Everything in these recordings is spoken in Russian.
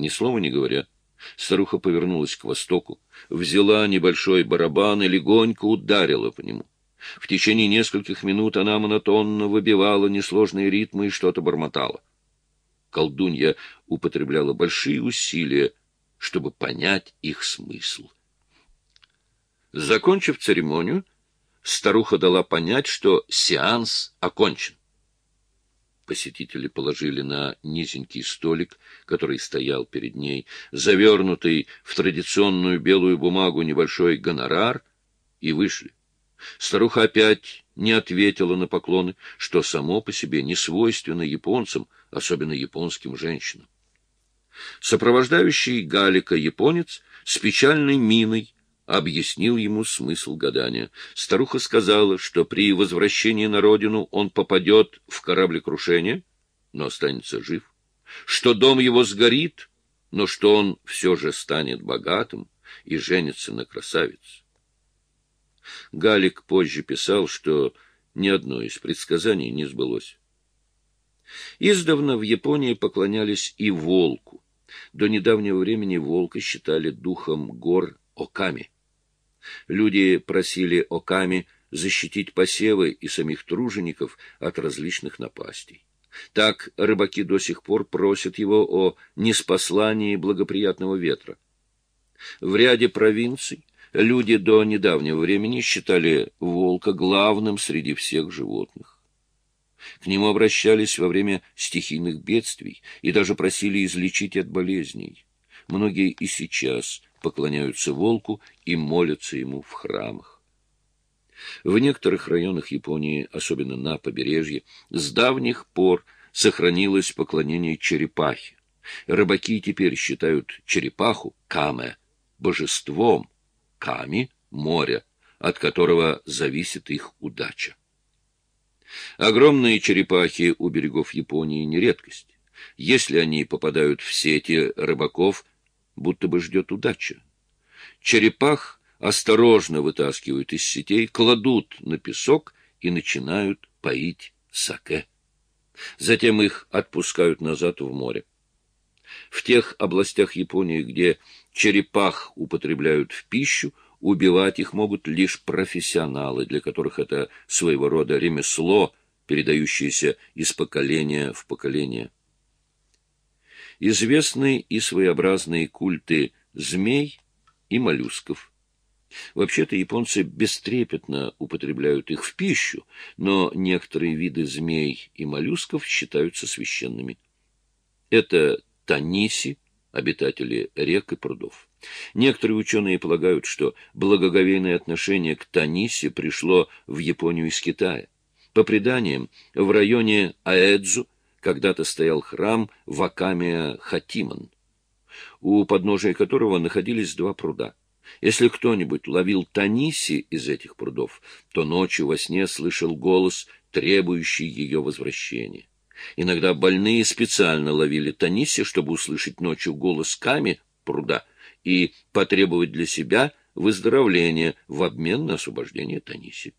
Ни слова не говоря, старуха повернулась к востоку, взяла небольшой барабан и легонько ударила по нему. В течение нескольких минут она монотонно выбивала несложные ритмы и что-то бормотала. Колдунья употребляла большие усилия, чтобы понять их смысл. Закончив церемонию, старуха дала понять, что сеанс окончен. Посетители положили на низенький столик, который стоял перед ней, завернутый в традиционную белую бумагу небольшой гонорар, и вышли. Старуха опять не ответила на поклоны, что само по себе не свойственно японцам, особенно японским женщинам. Сопровождающий Галика японец с печальной миной объяснил ему смысл гадания. Старуха сказала, что при возвращении на родину он попадет в кораблекрушение, но останется жив, что дом его сгорит, но что он все же станет богатым и женится на красавице. Галик позже писал, что ни одно из предсказаний не сбылось. Издавна в Японии поклонялись и волку. До недавнего времени волка считали духом гор Оками. Люди просили Оками защитить посевы и самих тружеников от различных напастей. Так рыбаки до сих пор просят его о неспослании благоприятного ветра. В ряде провинций люди до недавнего времени считали волка главным среди всех животных. К нему обращались во время стихийных бедствий и даже просили излечить от болезней. Многие и сейчас поклоняются волку и молятся ему в храмах. В некоторых районах Японии, особенно на побережье, с давних пор сохранилось поклонение черепахе. Рыбаки теперь считают черепаху, каме, божеством, ками — море, от которого зависит их удача. Огромные черепахи у берегов Японии не редкость. Если они попадают в сети рыбаков, будто бы ждет удача. Черепах осторожно вытаскивают из сетей, кладут на песок и начинают поить саке. Затем их отпускают назад в море. В тех областях Японии, где черепах употребляют в пищу, убивать их могут лишь профессионалы, для которых это своего рода ремесло, передающееся из поколения в поколение. Известны и своеобразные культы змей и моллюсков. Вообще-то японцы бестрепетно употребляют их в пищу, но некоторые виды змей и моллюсков считаются священными. Это таниси, обитатели рек и прудов. Некоторые ученые полагают, что благоговейное отношение к Танисе пришло в Японию из Китая. По преданиям, в районе Аэдзу когда-то стоял храм Вакамия Хатиман, у подножия которого находились два пруда. Если кто-нибудь ловил Таниси из этих прудов, то ночью во сне слышал голос, требующий ее возвращения. Иногда больные специально ловили Таниси, чтобы услышать ночью голос Ками, пруда, и потребовать для себя выздоровления в обмен на освобождение Таниси.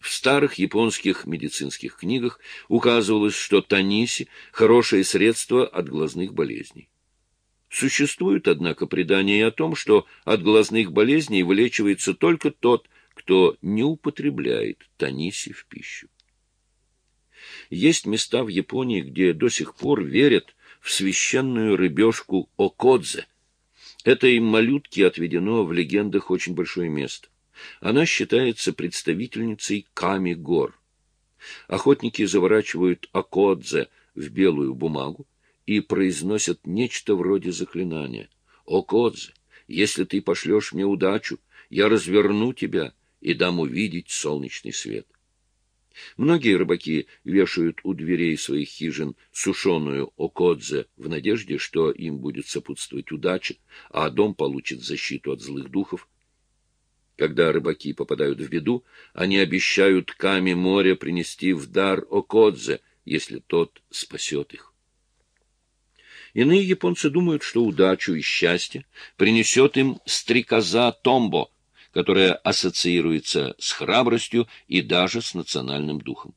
В старых японских медицинских книгах указывалось, что Таниси – хорошее средство от глазных болезней. Существует, однако, предание о том, что от глазных болезней вылечивается только тот, кто не употребляет Таниси в пищу. Есть места в Японии, где до сих пор верят в священную рыбешку Окодзе. Этой малютке отведено в легендах очень большое место. Она считается представительницей Ками-гор. Охотники заворачивают Окодзе в белую бумагу и произносят нечто вроде заклинания. «Окодзе, если ты пошлешь мне удачу, я разверну тебя и дам увидеть солнечный свет». Многие рыбаки вешают у дверей своих хижин сушеную окодзе в надежде, что им будет сопутствовать удача, а дом получит защиту от злых духов. Когда рыбаки попадают в беду, они обещают Каме моря принести в дар окодзе, если тот спасет их. Иные японцы думают, что удачу и счастье принесет им стрекоза Томбо — которая ассоциируется с храбростью и даже с национальным духом.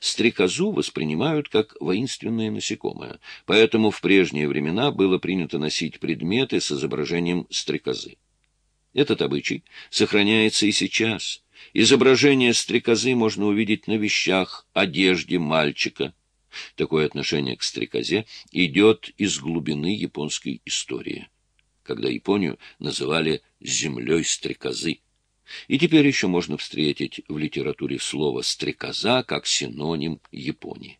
Стрекозу воспринимают как воинственное насекомое, поэтому в прежние времена было принято носить предметы с изображением стрекозы. Этот обычай сохраняется и сейчас. Изображение стрекозы можно увидеть на вещах, одежде мальчика. Такое отношение к стрекозе идет из глубины японской истории, когда Японию называли «землей стрекозы». И теперь еще можно встретить в литературе слово «стрекоза» как синоним Японии.